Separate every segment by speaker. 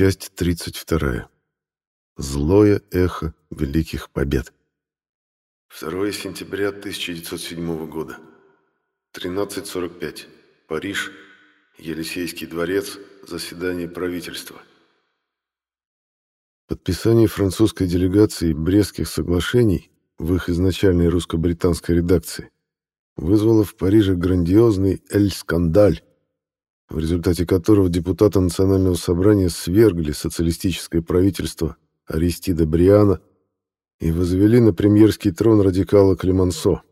Speaker 1: Часть 32. Злое эхо великих побед. 2 сентября 1907 года. 13.45. Париж. Елисейский дворец. Заседание правительства. Подписание французской делегации Брестских соглашений в их изначальной русско-британской редакции вызвало в Париже грандиозный «эль-скандаль», в результате которого депутаты Национального собрания свергли социалистическое правительство Аристида Бриана и возвели на премьерский трон радикала Клемансо.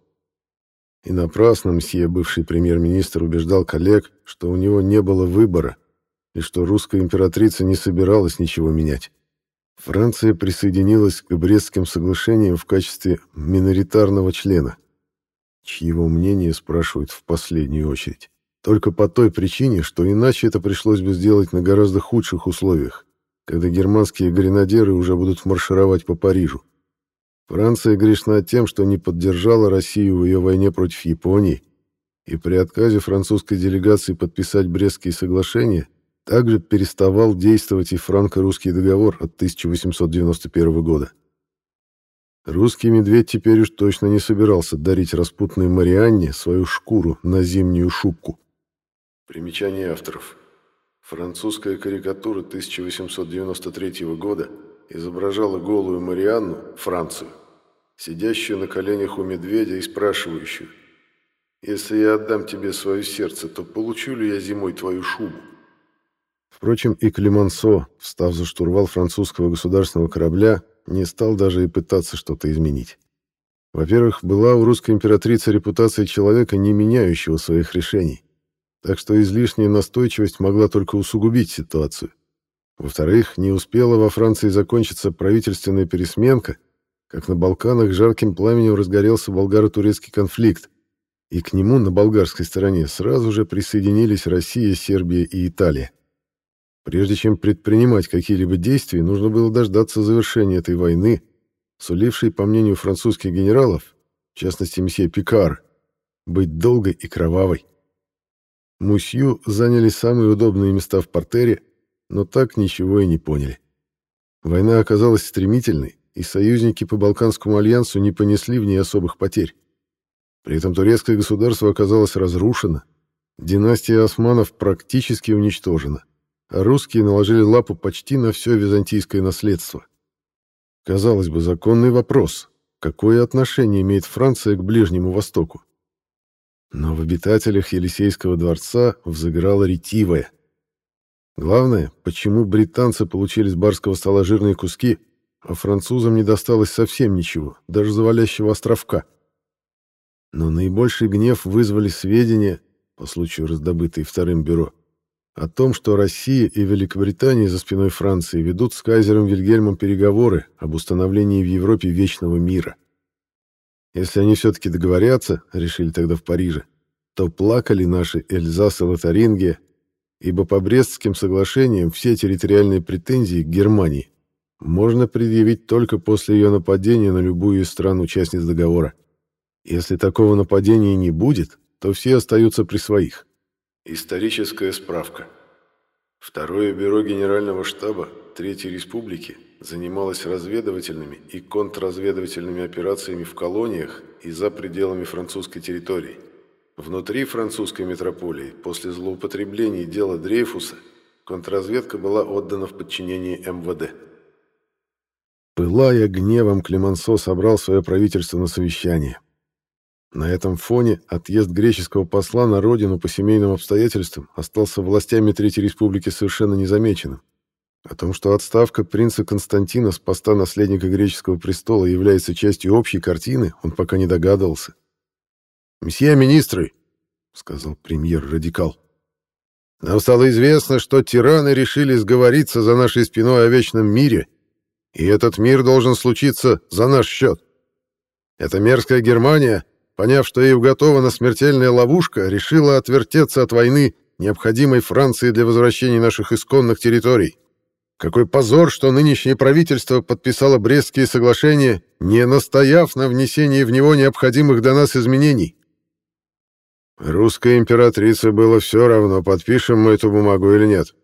Speaker 1: И напрасно мсье, бывший премьер-министр, убеждал коллег, что у него не было выбора и что русская императрица не собиралась ничего менять. Франция присоединилась к Брестским соглашениям в качестве миноритарного члена, чьего мнение спрашивают в последнюю очередь. Только по той причине, что иначе это пришлось бы сделать на гораздо худших условиях, когда германские гренадеры уже будут маршировать по Парижу. Франция грешна тем, что не поддержала Россию в ее войне против Японии, и при отказе французской делегации подписать Брестские соглашения также переставал действовать и франко-русский договор от 1891 года. Русский медведь теперь уж точно не собирался дарить распутной Марианне свою шкуру на зимнюю шубку. Примечание авторов. Французская карикатура 1893 года изображала голую Марианну, Францию, сидящую на коленях у медведя и спрашивающую, «Если я отдам тебе свое сердце, то получу ли я зимой твою шубу?» Впрочем, и Климансо, встав за штурвал французского государственного корабля, не стал даже и пытаться что-то изменить. Во-первых, была у русской императрицы репутация человека, не меняющего своих решений так что излишняя настойчивость могла только усугубить ситуацию. Во-вторых, не успела во Франции закончиться правительственная пересменка, как на Балканах жарким пламенем разгорелся болгаро-турецкий конфликт, и к нему на болгарской стороне сразу же присоединились Россия, Сербия и Италия. Прежде чем предпринимать какие-либо действия, нужно было дождаться завершения этой войны, сулившей, по мнению французских генералов, в частности месье Пикар, быть долгой и кровавой. Мусью заняли самые удобные места в портере, но так ничего и не поняли. Война оказалась стремительной, и союзники по Балканскому альянсу не понесли в ней особых потерь. При этом турецкое государство оказалось разрушено, династия османов практически уничтожена, а русские наложили лапу почти на все византийское наследство. Казалось бы, законный вопрос, какое отношение имеет Франция к Ближнему Востоку? Но в обитателях Елисейского дворца взыграла ретивая. Главное, почему британцы получили с барского стола жирные куски, а французам не досталось совсем ничего, даже завалящего островка. Но наибольший гнев вызвали сведения, по случаю раздобытые Вторым бюро, о том, что Россия и Великобритания за спиной Франции ведут с кайзером Вильгельмом переговоры об установлении в Европе вечного мира. Если они все-таки договорятся, решили тогда в Париже, то плакали наши Эльзас и Лотарингия, ибо по Брестским соглашениям все территориальные претензии к Германии можно предъявить только после ее нападения на любую из стран-участниц договора. Если такого нападения не будет, то все остаются при своих. Историческая справка. Второе бюро Генерального штаба Третьей Республики занималась разведывательными и контрразведывательными операциями в колониях и за пределами французской территории. Внутри французской метрополии после злоупотреблений дела Дрейфуса контрразведка была отдана в подчинение МВД. Пылая гневом, Клемансо собрал свое правительство на совещание. На этом фоне отъезд греческого посла на родину по семейным обстоятельствам остался властями Третьей Республики совершенно незамеченным. О том, что отставка принца Константина с поста наследника греческого престола является частью общей картины, он пока не догадывался. «Месье министры», — сказал премьер-радикал, — «нам стало известно, что тираны решили сговориться за нашей спиной о вечном мире, и этот мир должен случиться за наш счет. Эта мерзкая Германия, поняв, что ей уготована смертельная ловушка, решила отвертеться от войны, необходимой Франции для возвращения наших исконных территорий». Какой позор, что нынешнее правительство подписало Брестские соглашения, не настояв на внесении в него необходимых для нас изменений. Русской императрице было все равно, подпишем мы эту бумагу или нет.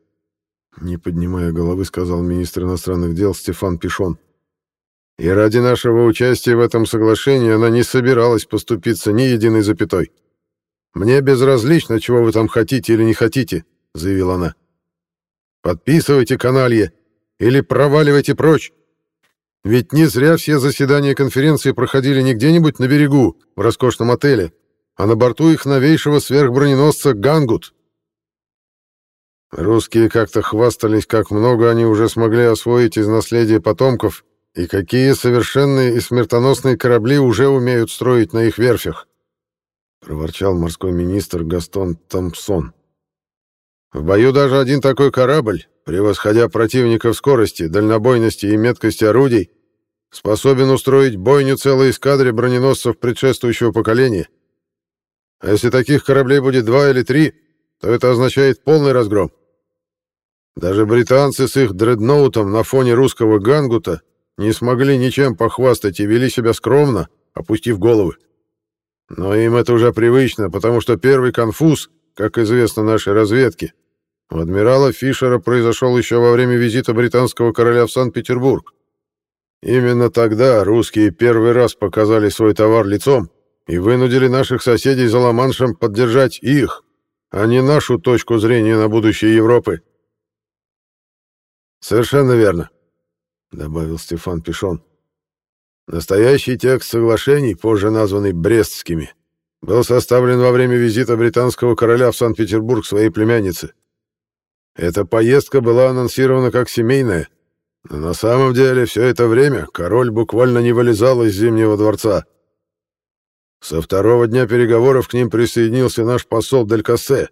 Speaker 1: не поднимая головы, сказал министр иностранных дел Стефан Пишон. И ради нашего участия в этом соглашении она не собиралась поступиться ни единой запятой. «Мне безразлично, чего вы там хотите или не хотите», — заявила она. «Подписывайте каналье или проваливайте прочь. Ведь не зря все заседания конференции проходили не где-нибудь на берегу, в роскошном отеле, а на борту их новейшего сверхброненосца «Гангут». Русские как-то хвастались, как много они уже смогли освоить из наследия потомков и какие совершенные и смертоносные корабли уже умеют строить на их верфях, проворчал морской министр Гастон Томпсон. В бою даже один такой корабль, превосходя противника в скорости, дальнобойности и меткости орудий, способен устроить бойню целой эскадре броненосцев предшествующего поколения. А если таких кораблей будет два или три, то это означает полный разгром. Даже британцы с их дредноутом на фоне русского гангута не смогли ничем похвастать и вели себя скромно, опустив головы. Но им это уже привычно, потому что первый конфуз, как известно нашей разведке, у адмирала Фишера произошел еще во время визита британского короля в Санкт-Петербург. Именно тогда русские первый раз показали свой товар лицом и вынудили наших соседей за Ла-Маншем поддержать их, а не нашу точку зрения на будущее Европы. «Совершенно верно», — добавил Стефан Пишон. «Настоящий текст соглашений, позже названный Брестскими, был составлен во время визита британского короля в Санкт-Петербург своей племяннице. Эта поездка была анонсирована как семейная, но на самом деле все это время король буквально не вылезал из Зимнего дворца. Со второго дня переговоров к ним присоединился наш посол Дель Кассе,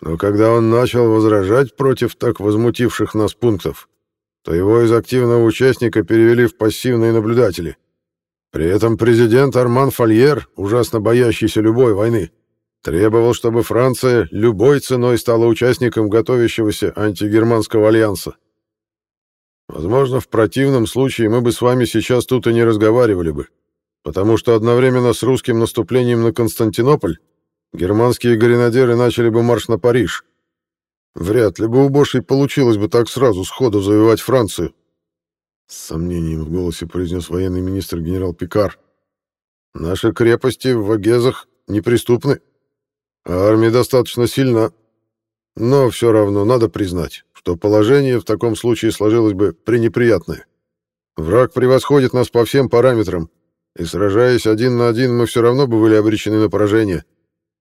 Speaker 1: но когда он начал возражать против так возмутивших нас пунктов, то его из активного участника перевели в пассивные наблюдатели. При этом президент Арман Фольер, ужасно боящийся любой войны, требовал, чтобы Франция любой ценой стала участником готовящегося антигерманского альянса. Возможно, в противном случае мы бы с вами сейчас тут и не разговаривали бы, потому что одновременно с русским наступлением на Константинополь германские гренадеры начали бы марш на Париж. Вряд ли бы у Бошей получилось бы так сразу сходу завоевать Францию. С сомнением в голосе произнес военный министр генерал Пикар. Наши крепости в Вагезах неприступны, армия достаточно сильна. Но все равно надо признать, что положение в таком случае сложилось бы пренеприятное. Враг превосходит нас по всем параметрам, и сражаясь один на один, мы все равно бы были обречены на поражение.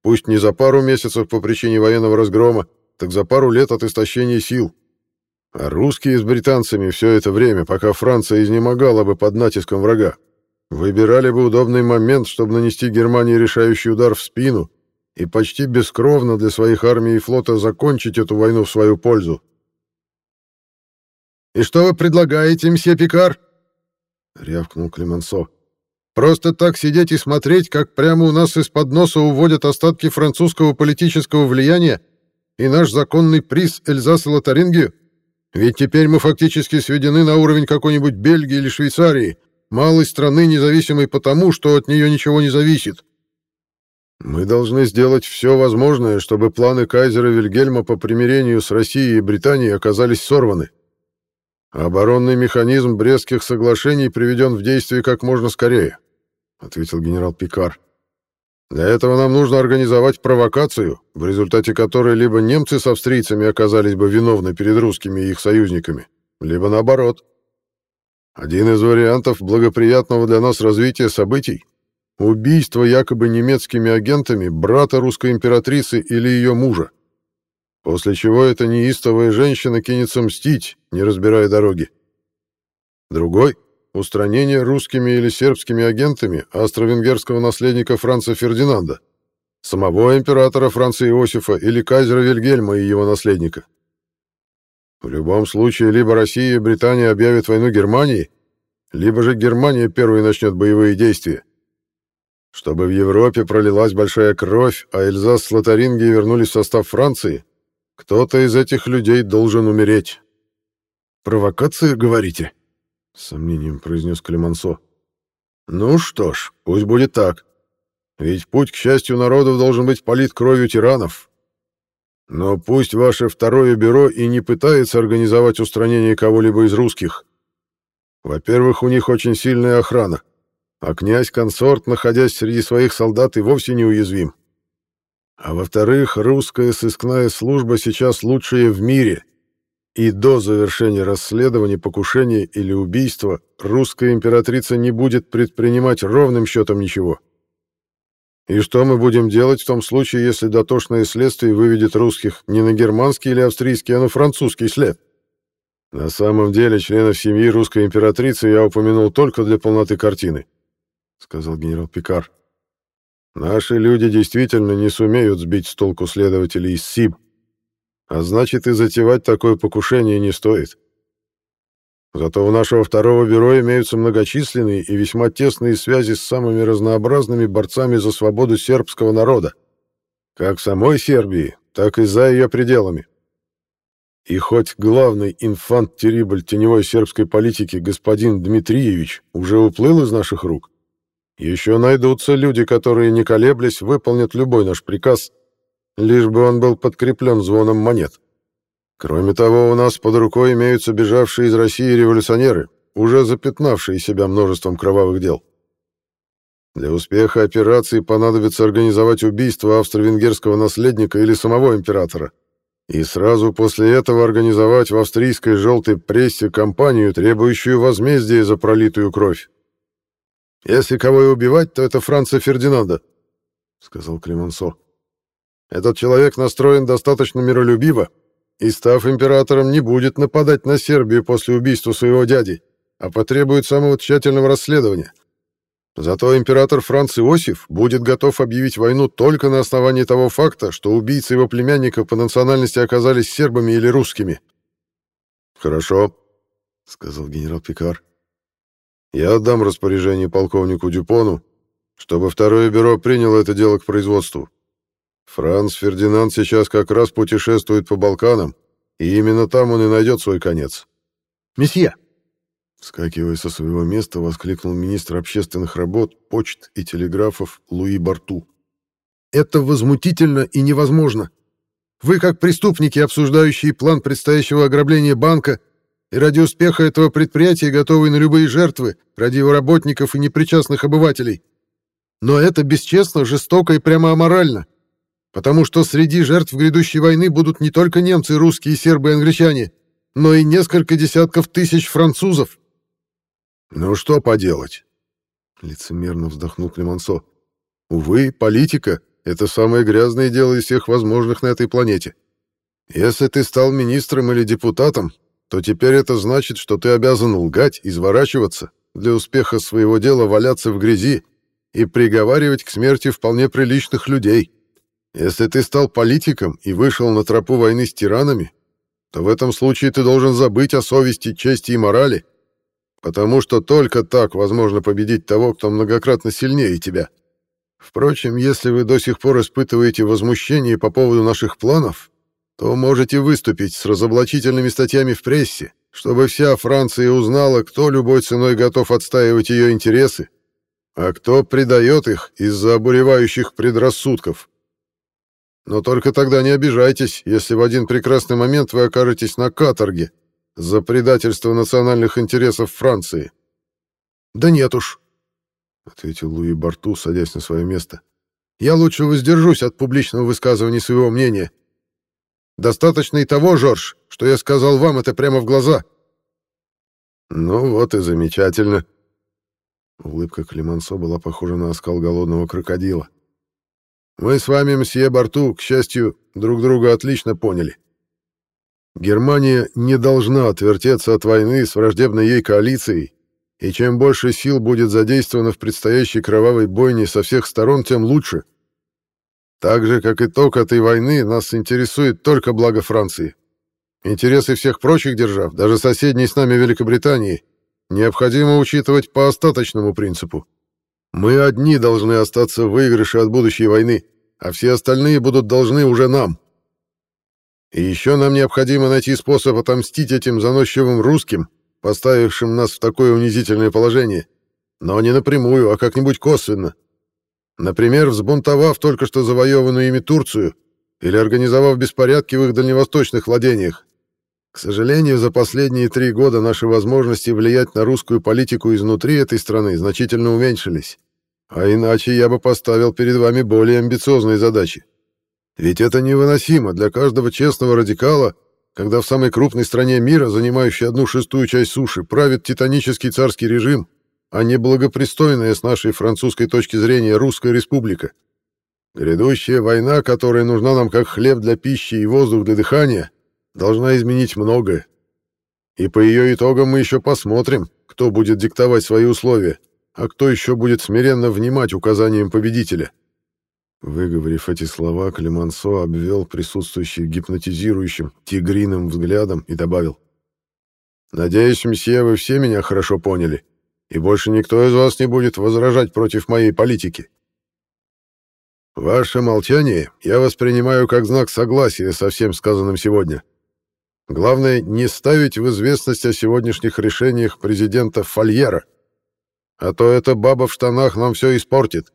Speaker 1: Пусть не за пару месяцев по причине военного разгрома, так за пару лет от истощения сил. А русские с британцами все это время, пока Франция изнемогала бы под натиском врага, выбирали бы удобный момент, чтобы нанести Германии решающий удар в спину и почти бескровно для своих армий и флота закончить эту войну в свою пользу. «И что вы предлагаете, мсье Пикар?» — рявкнул Клемансо. Просто так сидеть и смотреть, как прямо у нас из-под носа уводят остатки французского политического влияния и наш законный приз Эльзас и Лотарингию? Ведь теперь мы фактически сведены на уровень какой-нибудь Бельгии или Швейцарии, малой страны, независимой потому, что от нее ничего не зависит. Мы должны сделать все возможное, чтобы планы кайзера Вильгельма по примирению с Россией и Британией оказались сорваны. Оборонный механизм Брестских соглашений приведен в действие как можно скорее. — ответил генерал Пикар. «Для этого нам нужно организовать провокацию, в результате которой либо немцы с австрийцами оказались бы виновны перед русскими и их союзниками, либо наоборот. Один из вариантов благоприятного для нас развития событий — убийство якобы немецкими агентами брата русской императрицы или ее мужа, после чего эта неистовая женщина кинется мстить, не разбирая дороги. Другой — устранение русскими или сербскими агентами австро-венгерского наследника Франца Фердинанда, самого императора Франца Иосифа или кайзера Вильгельма и его наследника. В любом случае, либо Россия и Британия объявят войну Германии, либо же Германия первой начнет боевые действия. Чтобы в Европе пролилась большая кровь, а Эльзас с Лотарингией вернулись в состав Франции, кто-то из этих людей должен умереть. «Провокация, говорите?» с сомнением произнес Клемансо. Ну что ж, пусть будет так. Ведь путь к счастью народов должен быть полит кровью тиранов. Но пусть ваше второе бюро и не пытается организовать устранение кого-либо из русских. Во-первых, у них очень сильная охрана, а князь-консорт, находясь среди своих солдат, и вовсе неуязвим. А во-вторых, русская сыскная служба сейчас лучшая в мире, и до завершения расследования покушения или убийства русская императрица не будет предпринимать ровным счетом ничего. И что мы будем делать в том случае, если дотошное следствие выведет русских не на германский или австрийский, а на французский след? На самом деле, членов семьи русской императрицы я упомянул только для полноты картины, сказал генерал Пикар. Наши люди действительно не сумеют сбить с толку следователей из СИБ, а значит и затевать такое покушение не стоит. Зато у нашего второго бюро имеются многочисленные и весьма тесные связи с самыми разнообразными борцами за свободу сербского народа, как самой Сербии, так и за ее пределами. И хоть главный инфант-терибль теневой сербской политики господин Дмитриевич уже уплыл из наших рук, еще найдутся люди, которые, не колеблясь, выполнят любой наш приказ, лишь бы он был подкреплен звоном монет. Кроме того, у нас под рукой имеются бежавшие из России революционеры, уже запятнавшие себя множеством кровавых дел. Для успеха операции понадобится организовать убийство австро-венгерского наследника или самого императора, и сразу после этого организовать в австрийской желтой прессе кампанию, требующую возмездия за пролитую кровь. «Если кого и убивать, то это Франца Фердинанда», — сказал Клемансо. «Этот человек настроен достаточно миролюбиво, и, став императором, не будет нападать на Сербию после убийства своего дяди, а потребует самого тщательного расследования. Зато император Франц Иосиф будет готов объявить войну только на основании того факта, что убийцы его племянника по национальности оказались сербами или русскими. «Хорошо», — сказал генерал Пикар. «Я отдам распоряжение полковнику Дюпону, чтобы второе бюро приняло это дело к производству. Франц Фердинанд сейчас как раз путешествует по Балканам, и именно там он и найдет свой конец.
Speaker 2: «Месье!»
Speaker 1: Скакивая со своего места, воскликнул министр общественных работ, почт и телеграфов Луи Барту.
Speaker 2: «Это возмутительно и невозможно. Вы, как преступники, обсуждающие план предстоящего ограбления банка, и ради успеха этого предприятия готовы на любые жертвы, ради его работников и непричастных обывателей. Но это бесчестно, жестоко и прямо аморально потому что среди жертв грядущей войны будут не только немцы, русские, сербы и англичане, но и несколько десятков тысяч французов.
Speaker 1: «Ну что поделать?» — лицемерно вздохнул Клемансо. «Увы, политика — это самое грязное дело из всех возможных на этой планете. Если ты стал министром или депутатом, то теперь это значит, что ты обязан лгать, изворачиваться, для успеха своего дела валяться в грязи и приговаривать к смерти вполне приличных людей. Если ты стал политиком и вышел на тропу войны с тиранами, то в этом случае ты должен забыть о совести, чести и морали, потому что только так возможно победить того, кто многократно сильнее тебя. Впрочем, если вы до сих пор испытываете возмущение по поводу наших планов, то можете выступить с разоблачительными статьями в прессе, чтобы вся Франция узнала, кто любой ценой готов отстаивать ее интересы, а кто предает их из-за обуревающих предрассудков. Но только тогда не обижайтесь, если в один прекрасный момент вы окажетесь на каторге за предательство национальных интересов Франции.
Speaker 2: Да нет уж,
Speaker 1: ответил Луи Барту, садясь на свое место.
Speaker 2: Я лучше воздержусь от публичного высказывания своего мнения. Достаточно и того, Жорж, что я сказал вам это прямо в глаза.
Speaker 1: Ну вот и замечательно. Улыбка Климансо была похожа на оскал голодного крокодила. Мы с вами, мсье Барту, к счастью, друг друга отлично поняли. Германия не должна отвертеться от войны с враждебной ей коалицией, и чем больше сил будет задействовано в предстоящей кровавой бойне со всех сторон, тем лучше. Так же, как итог этой войны, нас интересует только благо Франции. Интересы всех прочих держав, даже соседней с нами Великобритании, необходимо учитывать по остаточному принципу. Мы одни должны остаться в выигрыше от будущей войны, а все остальные будут должны уже нам. И еще нам необходимо найти способ отомстить этим заносчивым русским, поставившим нас в такое унизительное положение. Но не напрямую, а как-нибудь косвенно. Например, взбунтовав только что завоеванную ими Турцию
Speaker 2: или организовав беспорядки в их дальневосточных владениях. К сожалению, за последние три года наши возможности влиять на русскую политику изнутри этой страны значительно уменьшились. А иначе я бы поставил перед вами более амбициозные задачи. Ведь это невыносимо для каждого честного радикала, когда в самой крупной стране мира, занимающей одну шестую часть суши, правит титанический царский режим, а не благопристойная с нашей французской точки зрения русская республика. Грядущая война, которая нужна нам как хлеб для пищи и воздух для дыхания, должна изменить многое. И по ее итогам мы еще посмотрим, кто будет диктовать свои условия, а кто еще будет смиренно внимать указаниям победителя. Выговорив эти слова, Клемансо обвел присутствующих гипнотизирующим, тигриным взглядом и добавил. «Надеюсь, месье, вы все меня хорошо поняли, и больше никто из вас не будет возражать против моей политики. Ваше молчание я воспринимаю как знак согласия со всем сказанным сегодня». Главное, не ставить в известность о сегодняшних решениях президента Фольера. А то эта баба в штанах нам все испортит.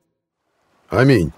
Speaker 2: Аминь.